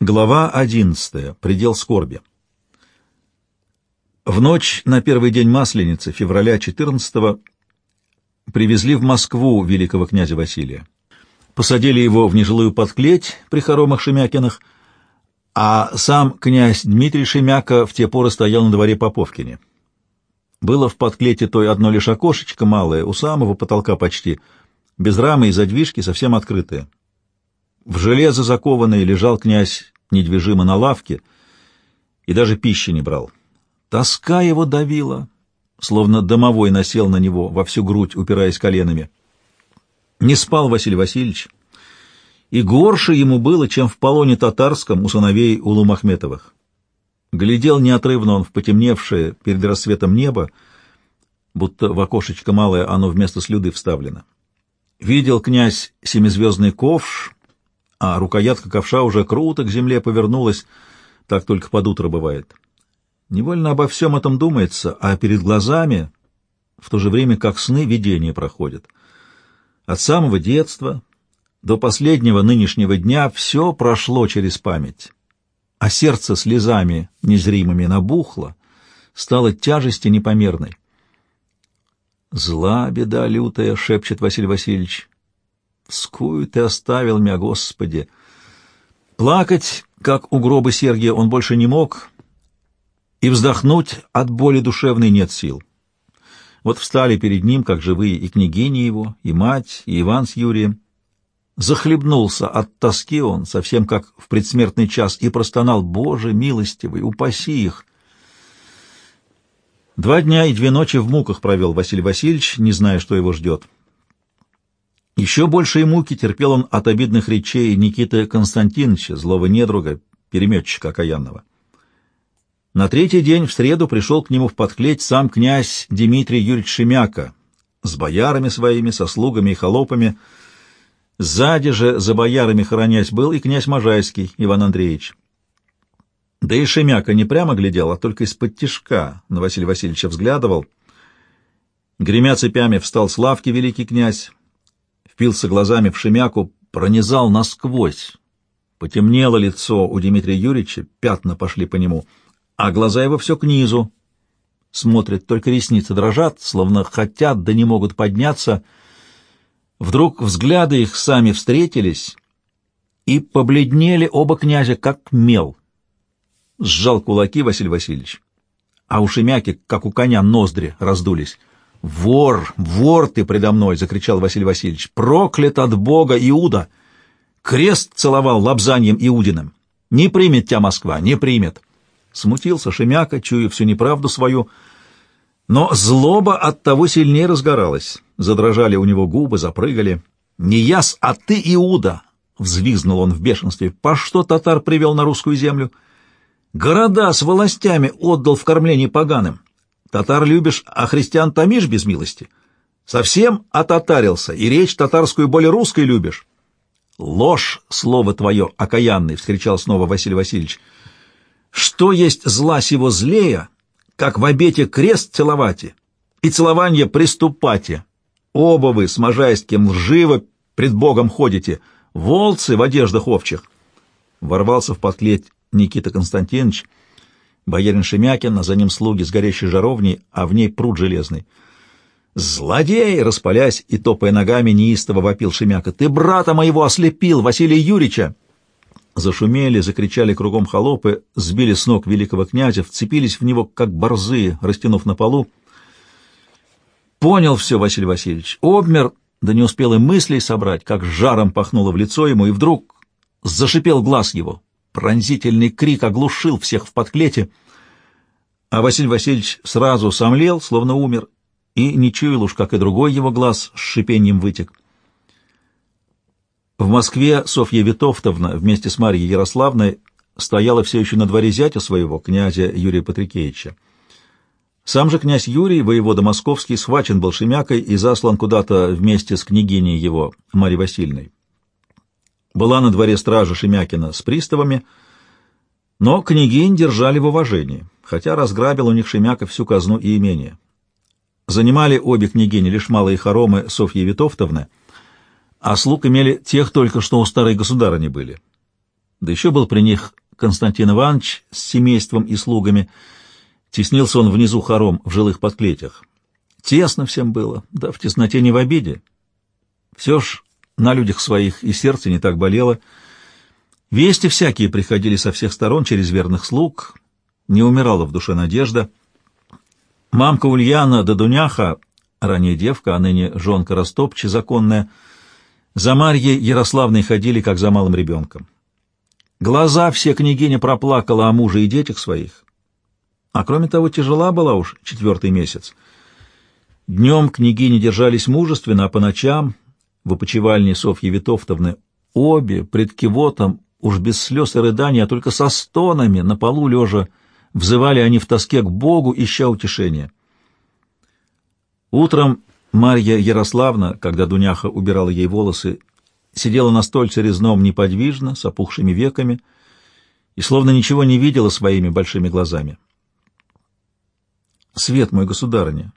Глава 11. Предел скорби. В ночь на первый день Масленицы, февраля 14-го, привезли в Москву великого князя Василия. Посадили его в нежилую подклеть при хоромах Шемякиных, а сам князь Дмитрий Шемяка в те поры стоял на дворе Поповкине. Было в подклете той одно лишь окошечко малое, у самого потолка почти, без рамы и задвижки, совсем открытое. В железо закованный лежал князь недвижимо на лавке и даже пищи не брал. Тоска его давила, словно домовой насел на него во всю грудь, упираясь коленами. Не спал Василий Васильевич, и горше ему было, чем в полоне татарском у сыновей Улу-Махметовых. Глядел неотрывно он в потемневшее перед рассветом небо, будто в окошечко малое оно вместо слюды вставлено. Видел князь семизвездный ковш, а рукоятка ковша уже круто к земле повернулась, так только под утро бывает. Невольно обо всем этом думается, а перед глазами в то же время как сны видения проходят. От самого детства до последнего нынешнего дня все прошло через память, а сердце слезами незримыми набухло, стало тяжести непомерной. «Зла беда лютая», — шепчет Василий Васильевич, Скую ты оставил меня, Господи! Плакать, как у гроба Сергия, он больше не мог, и вздохнуть от боли душевной нет сил. Вот встали перед ним, как живые, и княгини его, и мать, и Иван с Юрием. Захлебнулся от тоски он, совсем как в предсмертный час, и простонал «Боже милостивый, упаси их!» Два дня и две ночи в муках провел Василий Васильевич, не зная, что его ждет. Еще большие муки терпел он от обидных речей Никиты Константиновича, злого недруга, переметчика окаянного. На третий день, в среду, пришел к нему в подклеть сам князь Дмитрий Юрьевич Шемяка с боярами своими, со слугами и холопами. Сзади же за боярами хоронясь был и князь Можайский Иван Андреевич. Да и Шемяка не прямо глядел, а только из-под тишка на Василия Васильевича взглядывал. Гремя цепями встал с лавки великий князь, впился глазами в Шемяку, пронизал насквозь. Потемнело лицо у Дмитрия Юрьевича, пятна пошли по нему, а глаза его все к низу. Смотрят, только ресницы дрожат, словно хотят, да не могут подняться. Вдруг взгляды их сами встретились, и побледнели оба князя, как мел. Сжал кулаки Василий Васильевич, а у Шемяки, как у коня, ноздри раздулись. «Вор! Вор ты предо мной!» — закричал Василий Васильевич. «Проклят от Бога Иуда! Крест целовал лапзаньем Иудиным! Не примет тебя Москва, не примет!» Смутился Шемяка, чуя всю неправду свою, но злоба от того сильнее разгоралась. Задрожали у него губы, запрыгали. «Не яс, а ты Иуда!» — взвизгнул он в бешенстве. «По что татар привел на русскую землю?» «Города с властями отдал в кормление поганым!» Татар любишь, а христиан томишь без милости. Совсем отатарился, и речь татарскую более русской любишь. Ложь, слово твое, окаянный, — вскричал снова Василий Васильевич. Что есть зла сего злея, как в обете крест целовати и целование приступати? Оба вы с Можайским лживо пред Богом ходите, волцы в одеждах овчих. Ворвался в подклеть Никита Константинович, — Боярин Шемякин, а за ним слуги с горящей жаровней, а в ней пруд железный. «Злодей!» — распалясь и топая ногами, неистово вопил Шемяка. «Ты брата моего ослепил, Василия Юрича!» Зашумели, закричали кругом холопы, сбили с ног великого князя, вцепились в него, как борзые, растянув на полу. Понял все Василий Васильевич, обмер, да не успел и мыслей собрать, как жаром пахнуло в лицо ему, и вдруг зашипел глаз его. Пронзительный крик оглушил всех в подклете, а Василий Васильевич сразу сомлел, словно умер, и не чуял уж, как и другой его глаз с шипением вытек. В Москве Софья Витовтовна вместе с Марьей Ярославной стояла все еще на дворе зятя своего, князя Юрия Патрикеевича. Сам же князь Юрий, воевода московский, схвачен был Шемякой и заслан куда-то вместе с княгиней его, Марьей Васильевной. Была на дворе стража Шемякина с приставами, но княгинь держали в уважении, хотя разграбил у них Шемяка всю казну и имение. Занимали обе княгини лишь малые хоромы Софьи Витовтовны, а слуг имели тех только, что у старой государыни были. Да еще был при них Константин Иванович с семейством и слугами. Теснился он внизу хором в жилых подклетях. Тесно всем было, да в тесноте не в обиде. Все ж на людях своих и сердце не так болело. Вести всякие приходили со всех сторон через верных слуг, не умирала в душе надежда. Мамка Ульяна да Дуняха, ранее девка, а ныне жонка Растопчи, законная, за Марьей Ярославной ходили, как за малым ребенком. Глаза все княгиня проплакала о муже и детях своих. А кроме того, тяжела была уж четвертый месяц. Днем княгини держались мужественно, а по ночам, в опочивальне Софьи Витовтовны, обе пред кивотом, уж без слез и рыдания, а только со стонами, на полу лежа, взывали они в тоске к Богу, ища утешения. Утром Марья Ярославна, когда Дуняха убирала ей волосы, сидела на стольце резном неподвижно, с опухшими веками, и словно ничего не видела своими большими глазами. «Свет мой, государыня!»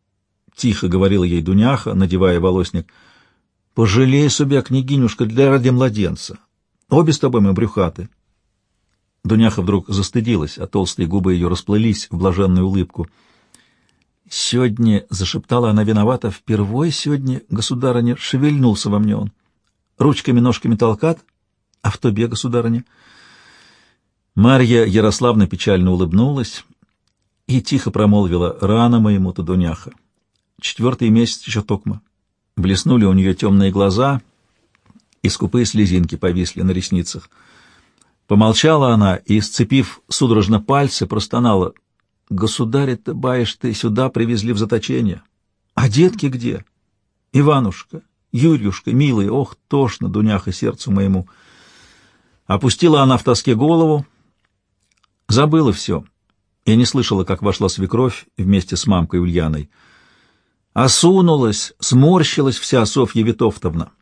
— тихо говорила ей Дуняха, надевая волосник. «Пожалей себя, княгинюшка, для ради младенца. Обе с тобой мы брюхаты». Дуняха вдруг застыдилась, а толстые губы ее расплылись в блаженную улыбку. «Сегодня», — зашептала она виновата, — «впервые сегодня, государыня, шевельнулся во мне он. Ручками-ножками толкат, а в тобе, государыня». Марья Ярославна печально улыбнулась и тихо промолвила «Рано моему-то, Дуняха». Четвертый месяц еще токма. Блеснули у нее темные глаза, и скупые слезинки повисли на ресницах. Помолчала она и, сцепив судорожно пальцы, простонала. «Государь-то, баешь ты, сюда привезли в заточение. А детки где? Иванушка, Юрюшка, милый, ох, тошно, Дуняха, сердцу моему». Опустила она в тоске голову, забыла все. Я не слышала, как вошла свекровь вместе с мамкой Ульяной. Осунулась, сморщилась вся Софья Витовтовна.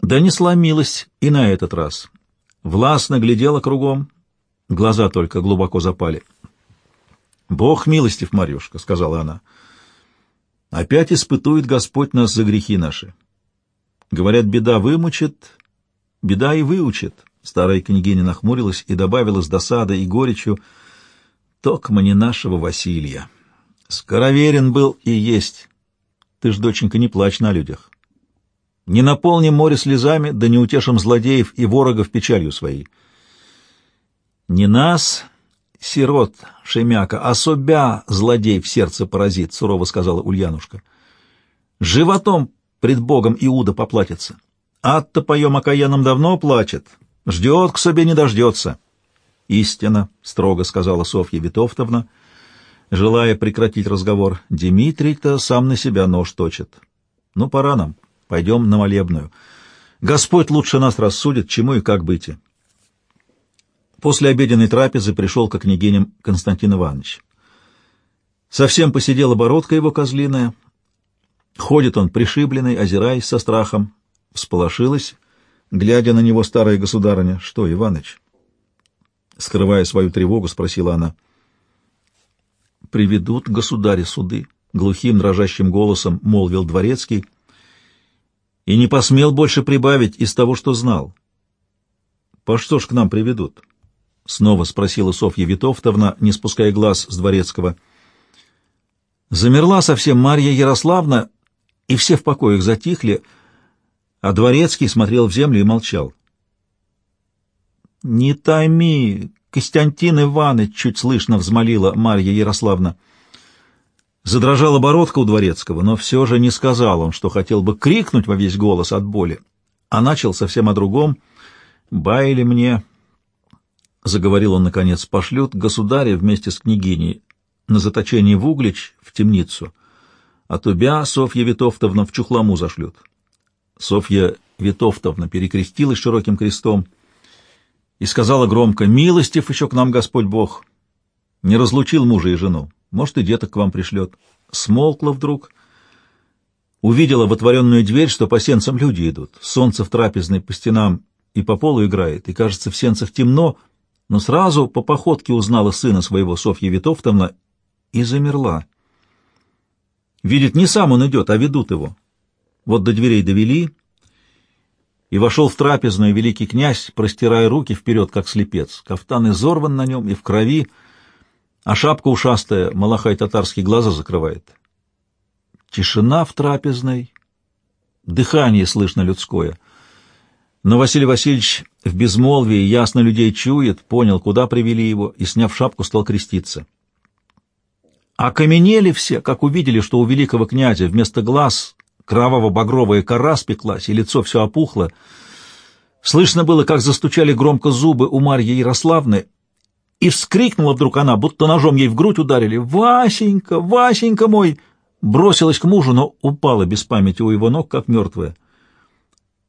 Да не сломилась и на этот раз. Властно глядела кругом, глаза только глубоко запали. «Бог милостив, Марьюшка», — сказала она. «Опять испытует Господь нас за грехи наши. Говорят, беда вымучит, беда и выучит». Старая княгиня нахмурилась и добавила с досадой и горечью, «Токма не нашего Василия. Скороверен был и есть». Ты ж, доченька, не плачь на людях. Не наполним море слезами, да не утешим злодеев и ворогов печалью своей. Не нас, сирот, шемяка, а собя злодей в сердце поразит, — сурово сказала Ульянушка. Животом пред Богом Иуда поплатится. Ат-то поем окаянном давно плачет, ждет к себе не дождется. Истина, — строго сказала Софья Витовтовна, — желая прекратить разговор. Дмитрий-то сам на себя нож точит. Ну, пора нам. Пойдем на молебную. Господь лучше нас рассудит, чему и как быть. После обеденной трапезы пришел к княгиням Константин Иванович. Совсем посидела бородка его козлиная. Ходит он пришибленный, озираясь со страхом. Всполошилась, глядя на него старая государыня. — Что, Иваныч? Скрывая свою тревогу, спросила она. — приведут государи суды, — глухим дрожащим голосом молвил дворецкий, и не посмел больше прибавить из того, что знал. — По что ж к нам приведут? — снова спросила Софья Витовтовна, не спуская глаз с дворецкого. Замерла совсем Марья Ярославна, и все в покоях затихли, а дворецкий смотрел в землю и молчал. — Не томи, Костянтин Иванович, чуть слышно взмолила Марья Ярославна. Задрожала бородка у дворецкого, но все же не сказал он, что хотел бы крикнуть во весь голос от боли, а начал совсем о другом. «Байли мне», — заговорил он наконец, — «пошлют государя вместе с княгиней на заточение в Углич, в темницу, а тубя Софья Витовтовна в Чухламу зашлют». Софья Витовтовна перекрестилась широким крестом — и сказала громко, «Милостив еще к нам Господь Бог! Не разлучил мужа и жену, может, и деток к вам пришлет». Смолкла вдруг, увидела в отворенную дверь, что по сенцам люди идут, солнце в трапезной по стенам и по полу играет, и, кажется, в сенцах темно, но сразу по походке узнала сына своего Софья Витовтовна и замерла. Видит, не сам он идет, а ведут его. Вот до дверей довели, И вошел в трапезную великий князь, простирая руки вперед, как слепец. Кафтан изорван на нем и в крови, а шапка ушастая, малахай татарский, глаза закрывает. Тишина в трапезной, дыхание слышно людское. Но Василий Васильевич в безмолвии ясно людей чует, понял, куда привели его, и, сняв шапку, стал креститься. Окаменели все, как увидели, что у великого князя вместо глаз кроваво-багровая кора спеклась, и лицо все опухло. Слышно было, как застучали громко зубы у Марьи Ярославны, и вскрикнула вдруг она, будто ножом ей в грудь ударили. «Васенька, Васенька мой!» Бросилась к мужу, но упала без памяти у его ног, как мертвая.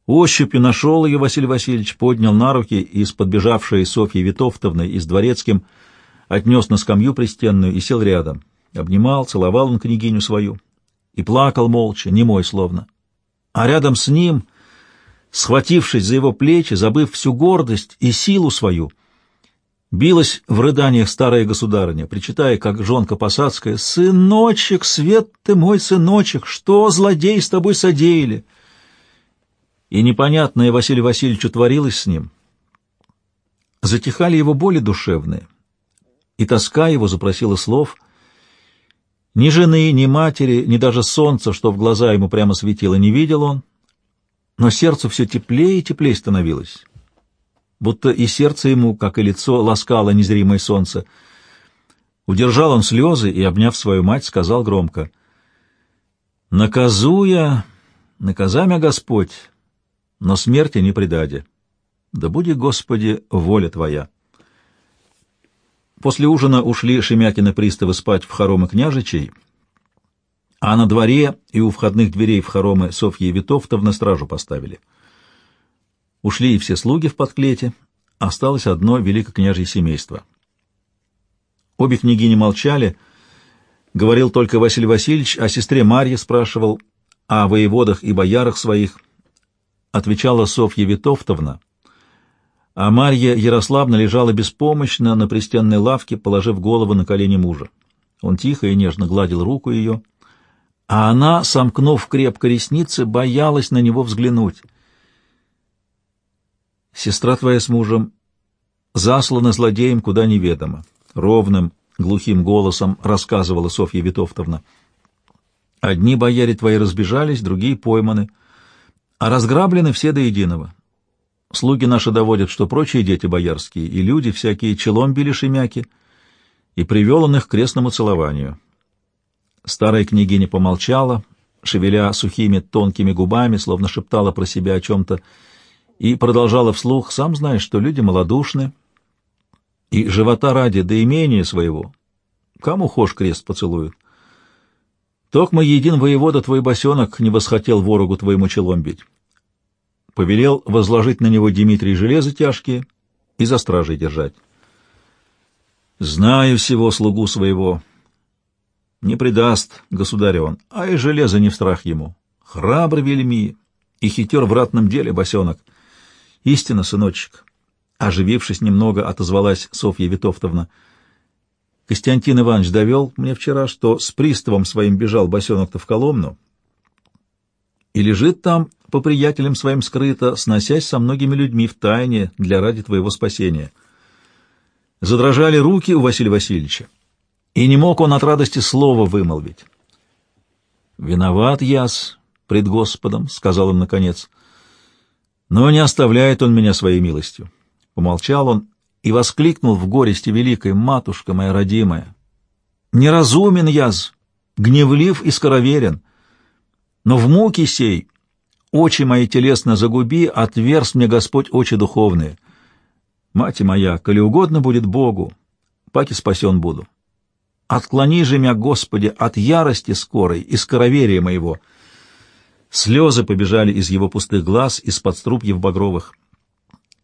Ощупью нашел ее Василий Васильевич, поднял на руки и с подбежавшей Софьей Витовтовной и с дворецким отнес на скамью пристенную и сел рядом. Обнимал, целовал он княгиню свою и плакал молча, немой словно. А рядом с ним, схватившись за его плечи, забыв всю гордость и силу свою, билась в рыданиях старая государыня, причитая, как жонка посадская, «Сыночек, свет ты мой сыночек, что злодей с тобой содеяли?» И непонятное Василию Васильевичу творилось с ним. Затихали его боли душевные, и тоска его запросила слов — ни жены, ни матери, ни даже солнца, что в глаза ему прямо светило, не видел он, но сердцу все теплее и теплее становилось. Будто и сердце ему, как и лицо, ласкало незримое солнце. Удержал он слезы и, обняв свою мать, сказал громко, «Наказуя, наказамя Господь, но смерти не предаде. Да будет, Господи, воля Твоя». После ужина ушли Шемякины приставы спать в хоромы княжичей, а на дворе и у входных дверей в хоромы Софьи Витовтов на стражу поставили. Ушли и все слуги в подклете, осталось одно великокняжье семейство. Обе княгини молчали, говорил только Василий Васильевич, о сестре Марье спрашивал, о воеводах и боярах своих. Отвечала Софья Витовтовна, а Марья Ярославна лежала беспомощно на пристенной лавке, положив голову на колени мужа. Он тихо и нежно гладил руку ее, а она, сомкнув крепко ресницы, боялась на него взглянуть. «Сестра твоя с мужем заслана злодеем куда неведомо», — ровным, глухим голосом рассказывала Софья Витовтовна. «Одни бояре твои разбежались, другие пойманы, а разграблены все до единого. Слуги наши доводят, что прочие дети боярские и люди всякие челом били шемяки, и привел он их к крестному целованию. Старая княгиня помолчала, шевеля сухими тонкими губами, словно шептала про себя о чем-то, и продолжала вслух, сам знаешь, что люди малодушны, и живота ради до имения своего, кому хошь крест поцелуют. Токма един воевода твой босенок не восхотел ворогу твоему челом бить повелел возложить на него Дмитрий железо тяжкие и за стражей держать. «Знаю всего слугу своего. Не предаст, государя он, а и железо не в страх ему. Храбр вельми и хитер в ратном деле босенок. Истинно, сыночек». Оживившись немного, отозвалась Софья Витовтовна. Костянтин Иванович довел мне вчера, что с приставом своим бежал босенок-то в Коломну, и лежит там по приятелям своим скрыто, сносясь со многими людьми в тайне для ради твоего спасения. Задрожали руки у Василия Васильевича, и не мог он от радости слова вымолвить. «Виноват яс пред Господом», — сказал он наконец, — «но не оставляет он меня своей милостью». Помолчал он и воскликнул в горести великой, «Матушка моя родимая! Неразумен яз, гневлив и скороверен, но в муке сей очи мои телесно загуби, отверз мне Господь очи духовные. Мать моя, коли угодно будет Богу, паки спасен буду. Отклони же меня, Господи, от ярости скорой и скороверия моего. Слезы побежали из его пустых глаз, из-под струпьев багровых.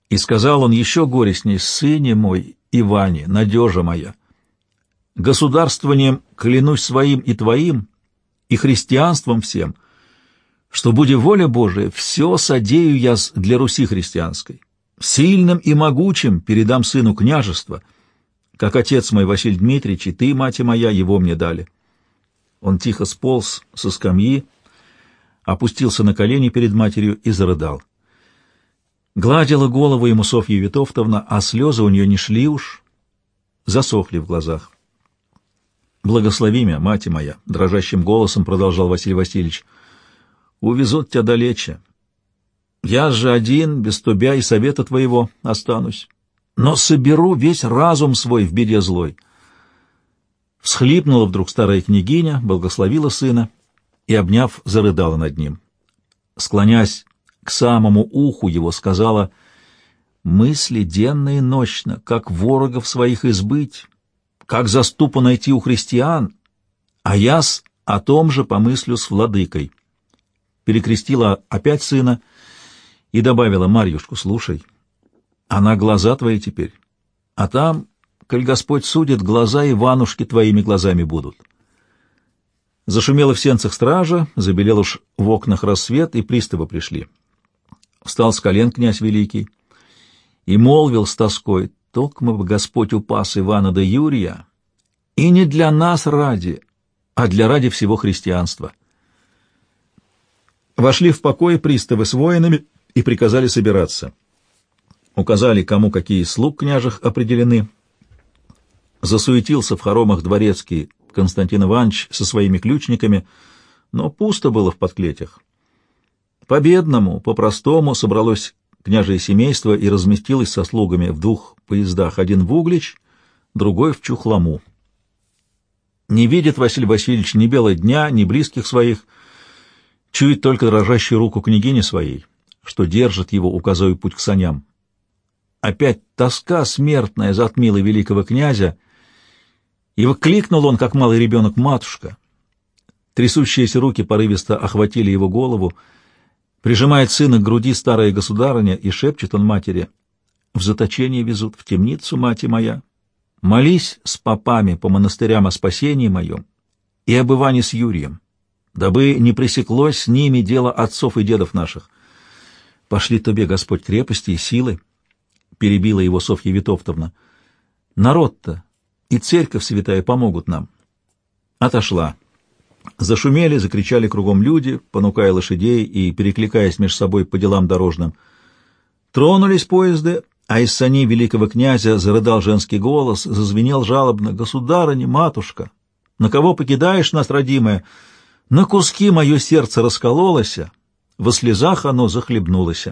И сказал он еще горестней, «Сыне мой, Иване, надежа моя, государствованием клянусь своим и твоим, и христианством всем, что, буде воля Божия, все содею я для Руси христианской. Сильным и могучим передам сыну княжества, как отец мой Василий Дмитриевич и ты, мать моя, его мне дали. Он тихо сполз со скамьи, опустился на колени перед матерью и зарыдал. Гладила голову ему Софья Витовтовна, а слезы у нее не шли уж, засохли в глазах. «Благослови меня, мать моя!» — дрожащим голосом продолжал Василий Васильевич. «Увезут тебя далече. Я же один, без тебя и совета твоего останусь. Но соберу весь разум свой в беде злой». Всхлипнула вдруг старая княгиня, благословила сына и, обняв, зарыдала над ним. Склонясь к самому уху его, сказала, «Мысли денно и ночно, как ворогов своих избыть, как заступу найти у христиан, а яс о том же помыслю с владыкой». Перекрестила опять сына и добавила, «Марьюшку, слушай, она глаза твои теперь, а там, коль Господь судит, глаза Иванушки твоими глазами будут». Зашумело в сенцах стража, забелел уж в окнах рассвет, и приставы пришли. Встал с колен князь великий и молвил с тоской, «Токмо бы Господь упас Ивана да Юрия, и не для нас ради, а для ради всего христианства». Вошли в покой приставы с воинами и приказали собираться. Указали, кому какие слуг княжих определены. Засуетился в хоромах дворецкий Константин Иванович со своими ключниками, но пусто было в подклетях. По-бедному, по-простому собралось княжее семейство и разместилось со слугами в двух поездах, один в Углич, другой в Чухлому. Не видит Василий Васильевич ни белого дня, ни близких своих, чует только дрожащую руку княгини своей, что держит его, указывая путь к саням. Опять тоска смертная затмила великого князя, и выкликнул он, как малый ребенок, «Матушка!». Трясущиеся руки порывисто охватили его голову, прижимает сына к груди старая государыня, и шепчет он матери, «В заточение везут, в темницу, мать моя. Молись с попами по монастырям о спасении моем и об с Юрием, дабы не пресеклось с ними дело отцов и дедов наших. Пошли тебе, Господь, крепости и силы, — перебила его Софья Витовтовна. Народ-то и церковь святая помогут нам. Отошла. Зашумели, закричали кругом люди, понукая лошадей и перекликаясь между собой по делам дорожным. Тронулись поезды, а из саней великого князя зарыдал женский голос, зазвенел жалобно «Государыня, матушка, на кого покидаешь нас, родимая? На куски мое сердце раскололось, во слезах оно захлебнулось».